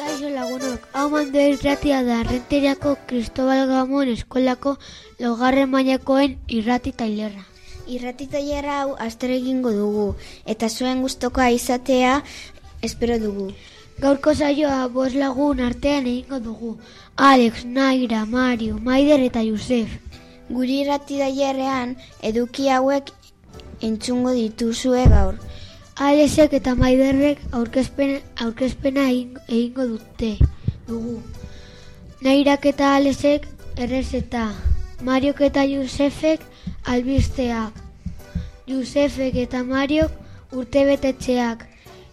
Kaixo lagunok, hau mando irratia da renteriako Cristobal Gamon eskolako laugarren mainakoen irrati tailerra. Irrati tailerra hau astero egingo dugu eta zuen gustokoa izatea espero dugu. Gaurko saioa bost lagun artean egingo dugu. Alex, Naira, Mario, Maider eta Josef. Guri irrati tailerrean eduki hauek entzungo dituzue gaur. Alexek eta Maiderrek aurkezpen, aurkezpena egin- egingo dute dugu. Nairak eta Alexek errezeta. Mariok eta Josefek albisteak. Josefek eta Mariok urtebetetxeak.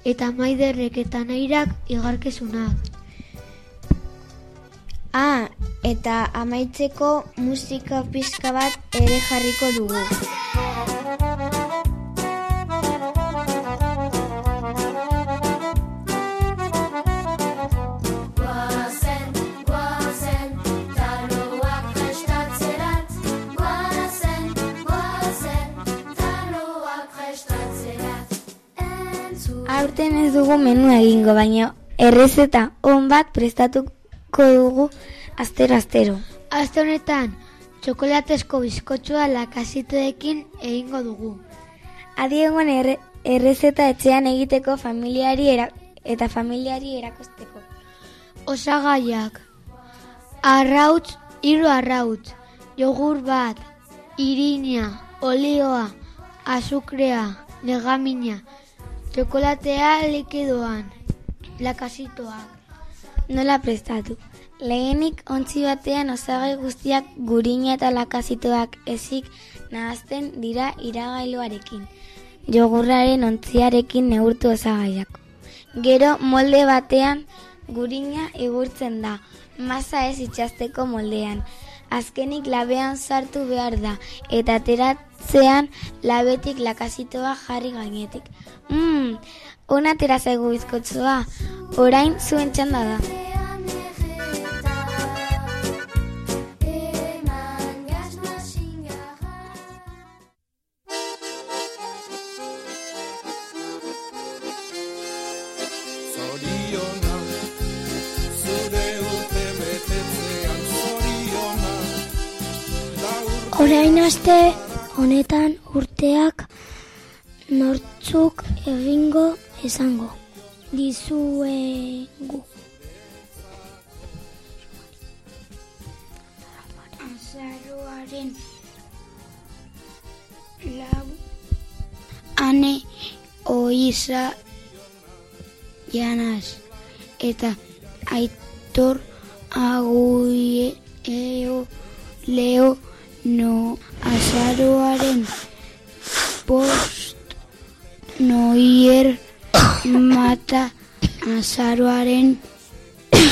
Eta Maiderrek eta Nairak igarkezunak. Ah, eta amaitzeko musika pizka bat ere jarriko dugu. Aurten ez dugu menu egingo, baina errezeta on bat prestatuko dugu astero-astero. Aste honetan, txokolatezko bizkotxoa lakasitoekin egingo dugu. Adiegoan erre, errezeta etxean egiteko familiari era, eta familiari erakosteko. Osagaiak. Arrautz, hiru arrautz. Jogur bat, irina, olioa, azukrea, legamina, txokolatea likidoan, lakasitoak. Nola prestatu? Lehenik ontzi batean osagai guztiak gurina eta lakazitoak ezik nahazten dira iragailuarekin. Jogurraren ontziarekin neurtu osagaiak. Gero molde batean gurina igurtzen da, masa ez itxasteko moldean. Azkenik labean sartu behar da, eta ateratzean labetik lakazitoa jarri gainetik. Mmm, ona atera zaigu bizkotzoa, orain zuen txanda da. Orain aste honetan urteak nortzuk egingo esango dizuegu. Azaroaren lau ane oiza janaz eta aitor aguie eo leo no azaroaren post noier mata azaroaren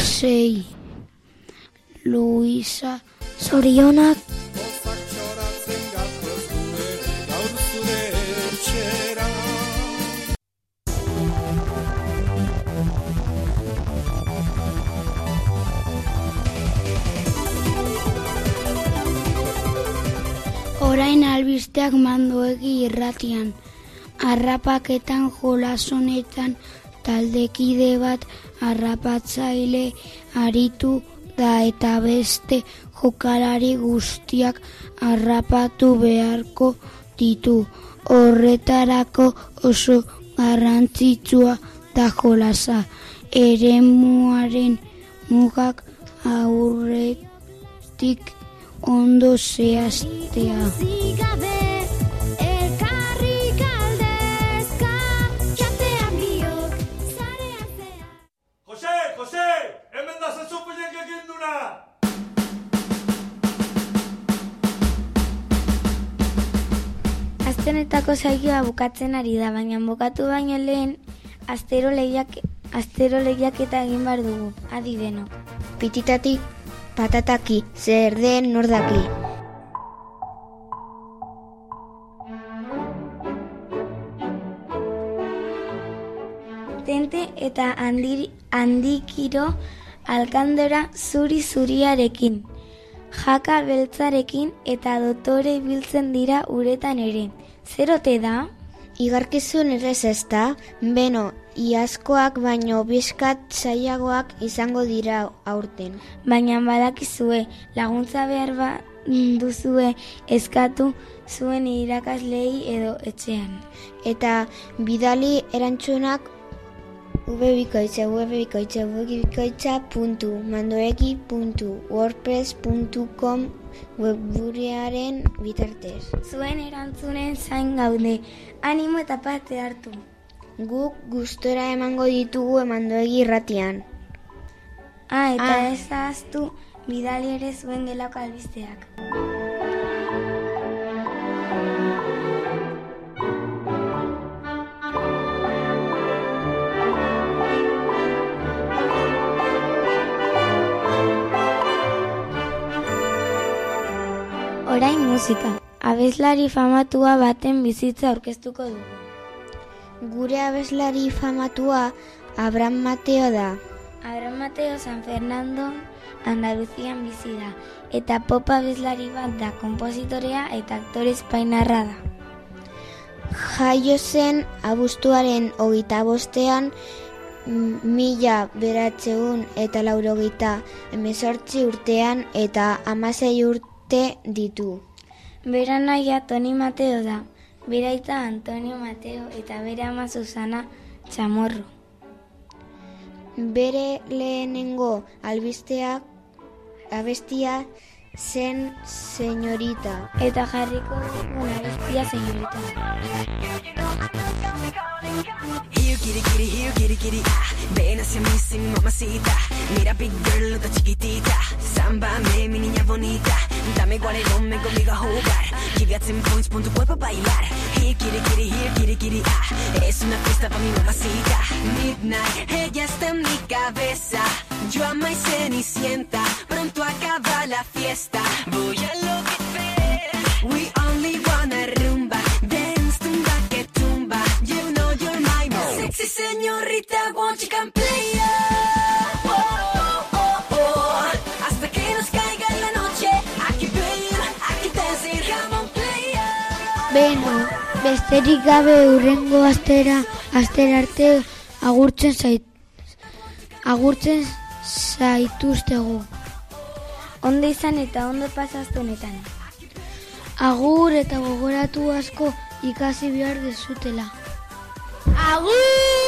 sei. Luisa Zorionak Orain albisteak mandoegi irratian. Arrapaketan jolasonetan taldekide bat arrapatzaile aritu da eta beste jokalari guztiak harrapatu beharko ditu. Horretarako oso garrantzitsua da jolasa. Eremuaren mugak aurretik ondo zehaztea. Jose, Jose, hemen da zentzupinek egin duna! Aztenetako saioa bukatzen ari da, baina bukatu baino lehen astero lehiak astero lehiaketa egin behar dugu, adi denok. Pititatik patataki, zer den nordaki. potente eta handir, handikiro alkandora zuri-zuriarekin. Jaka beltzarekin eta dotore biltzen dira uretan ere. Zerote da? Igarkizun errez ez da, beno, iazkoak baino bizkat zailagoak izango dira aurten. Baina badakizue laguntza behar ba duzue eskatu zuen irakaslei edo etxean. Eta bidali erantzunak ubebikoitza, ubebikoitza, ubebikoitza puntu, mandoegi puntu, wordpress.com webburearen bitartez. Zuen erantzunen zain gaude, animo eta parte hartu. Guk gustora emango ditugu emandoegi irratian. Ah, eta Ah. ez ahaztu bidali ere zuen gelako albisteak. Orain musika. Abeslari famatua baten bizitza aurkeztuko dugu. Gure abeslari famatua Abraham Mateo da. Abraham Mateo San Fernando Andaluzian bizi da eta pop abeslari bat da konpositorea eta aktore espainarra da. Jaio zen abuztuaren hogeita bostean mila beratzeun eta laurogeita emezortzi urtean eta amasei urte ditu. Bera naia Toni Mateo da, bera aita Antonio Mateo eta bere ama Susana Chamorro. Bere lehenengo albisteak abestia zen senyorita. Eta jarriko dugun abestia señorita. Here kitty kitty, here kitty kitty, ah Ven hacia mí sin mamacita Mira big girl, otra chiquitita. Sámbame, mi niña bonita. Dame el hombre conmigo a jugar. Give ya 10 points, pon tu cuerpo a bailar. Here kitty kitty, here kitty kitty, ah Es una fiesta pa' mi mamacita Midnight, ella está en mi cabeza. Yo ama y cenicienta Pronto acaba la fiesta. Voy a enloquecer Beno, besterik gabe urrengo astera, astera arte agurtzen zait, agurtzen zaituztegu. Ondo izan eta ondo pasaztu honetan. Agur eta gogoratu asko ikasi behar dezutela. Here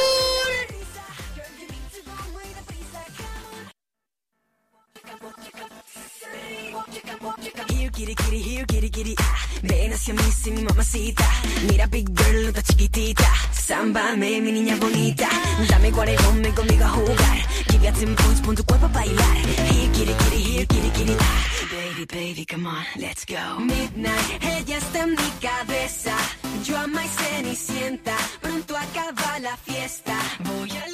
kitty kitty, ah Ven hacia mí, sí, mi mamacita Mira big girl, otra chiquitita Sámbame, mi niña bonita Dame guarelón, ven conmigo a jugar Give 10 points, pon tu cuerpo a bailar Here kitty kitty, here kitty kitty, ah Baby, baby, come on, let's go. Midnight, ella está en mi cabeza. Yo ama y cenicienta Pronto acaba la fiesta. Voy a